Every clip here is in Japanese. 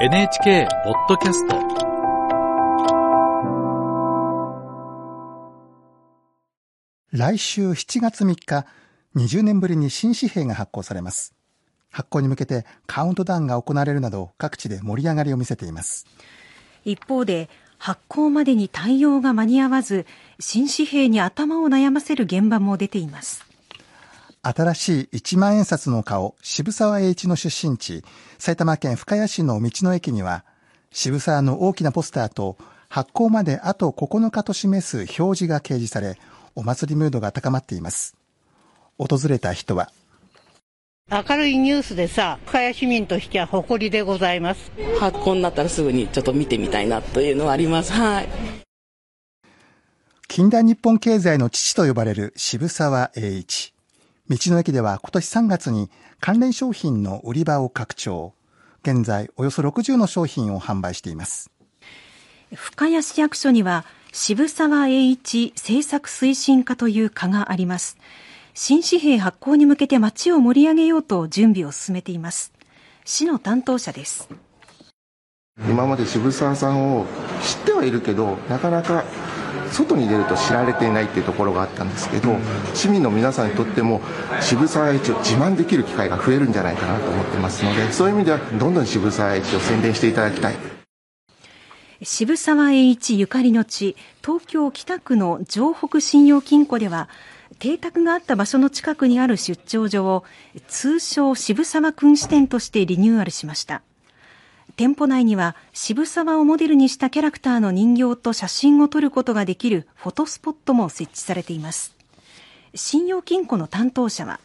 NHK ポッドキャスト来週7月3日、20年ぶりに新紙幣が発行されます。発行に向けてカウントダウンが行われるなど各地で盛り上がりを見せています。一方で発行までに対応が間に合わず、新紙幣に頭を悩ませる現場も出ています。新しい一万円札の顔、渋沢栄一の出身地、埼玉県深谷市の道の駅には、渋沢の大きなポスターと、発行まであと9日と示す表示が掲示され、お祭りムードが高まっています。訪れた人は、明るいニュースでさ、深谷市民としては誇りでございます。発行になったらすぐにちょっと見てみたいなというのはあります。はい。近代日本経済の父と呼ばれる渋沢栄一。道の駅では今年3月に関連商品の売り場を拡張。現在およそ60の商品を販売しています。深谷市役所には渋沢栄一政策推進課という課があります。新紙幣発行に向けて街を盛り上げようと準備を進めています。市の担当者です。今まで渋沢さんを知ってはいるけど、なかなか外に出ると知られていないっていうところがあったんですけど、市民の皆さんにとっても渋沢栄一を自慢できる機会が増えるんじゃないかなと思ってますので、そういう意味ではどんどん渋沢栄一を宣伝していただきたい。渋沢栄一ゆかりの地、東京北区の城北信用金庫では、邸宅があった場所の近くにある出張所を通称渋沢君支店としてリニューアルしました。店舗内には渋沢をモデルにしたキャラクターの人形と写真を撮ることができるフォトスポットも設置されています。信用金庫の担当者は。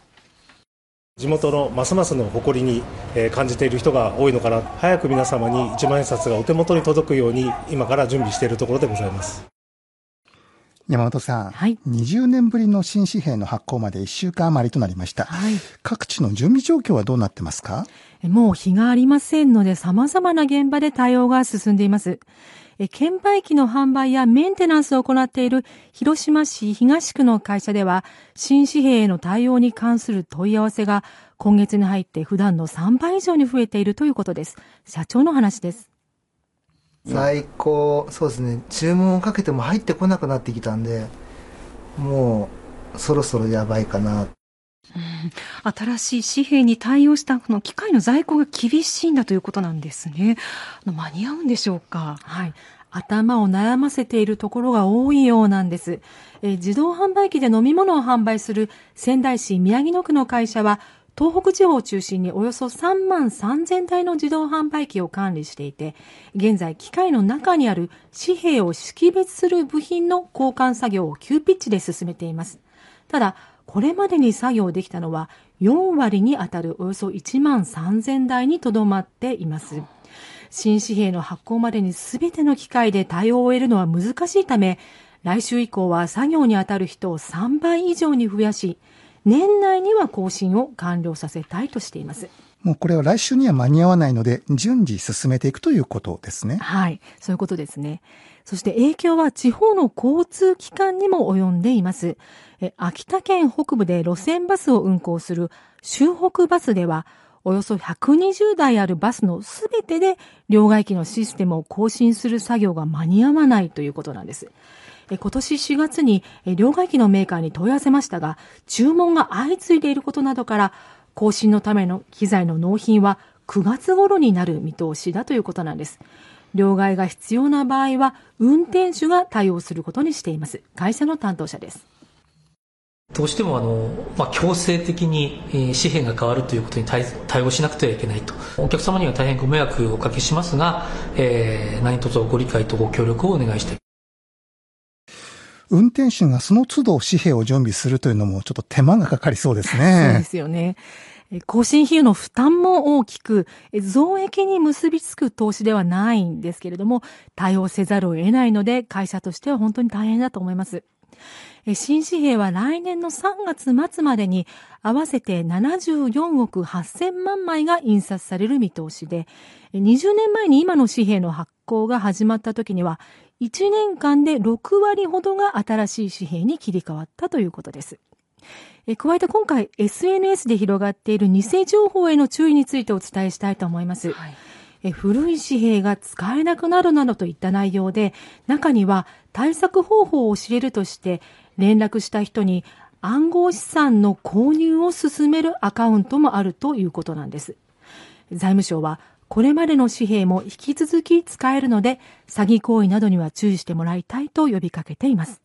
地元のますますの誇りに感じている人が多いのかな。早く皆様に一万円札がお手元に届くように今から準備しているところでございます。山本さん、はい、20年ぶりの新紙幣の発行まで1週間余りとなりました、はい、各地の準備状況はどうなってますか？もう日がありませんので様々な現場で対応が進んでいます。券売機の販売やメンテナンスを行っている広島市東区の会社では新紙幣への対応に関する問い合わせが今月に入って普段の3倍以上に増えているということです。社長の話です在庫、そうですね、注文をかけても入ってこなくなってきたんで、もうそろそろやばいかな。新しい紙幣に対応したこの機械の在庫が厳しいんだということなんですね。間に合うんでしょうか？はい。頭を悩ませているところが多いようなんです。え自動販売機で飲み物を販売する仙台市宮城野区の会社は東北地方を中心におよそ3万3000台の自動販売機を管理していて、現在機械の中にある紙幣を識別する部品の交換作業を急ピッチで進めています。ただ、これまでに作業できたのは4割に当たるおよそ1万3000台にとどまっています。新紙幣の発行までに全ての機械で対応を得るのは難しいため、来週以降は作業に当たる人を3倍以上に増やし、年内には更新を完了させたいとしています。もうこれは来週には間に合わないので、順次進めていくということですね。はい、そういうことですね。そして影響は地方の交通機関にも及んでいます。え秋田県北部で路線バスを運行する周北バスでは、およそ120台あるバスのすべてで両替機のシステムを更新する作業が間に合わないということなんです。今年4月に両替機のメーカーに問い合わせましたが、注文が相次いでいることなどから、更新のための機材の納品は9月頃になる見通しだということなんです。両替が必要な場合は、運転手が対応することにしています。会社の担当者です。どうしてもあの、まあ、強制的に紙幣が変わるということに対応しなくてはいけないと。お客様には大変ご迷惑をおかけしますが、えー、何卒ご理解とご協力をお願いしたい。運転手がその都度紙幣を準備するというのもちょっと手間がかかりそうですね。そうですよね。更新費用の負担も大きく、増益に結びつく投資ではないんですけれども、対応せざるを得ないので、会社としては本当に大変だと思います。新紙幣は来年の3月末までに合わせて74億8000万枚が印刷される見通しで、20年前に今の紙幣の発行が始まった時には、1年間で6割ほどが新しい紙幣に切り替わったということです。加えて今回 SNS で広がっている偽情報への注意についてお伝えしたいと思います。はいえ古い紙幣が使えなくなるなどといった内容で、中には対策方法を知れるとして、連絡した人に暗号資産の購入を進めるアカウントもあるということなんです。財務省は、これまでの紙幣も引き続き使えるので、詐欺行為などには注意してもらいたいと呼びかけています。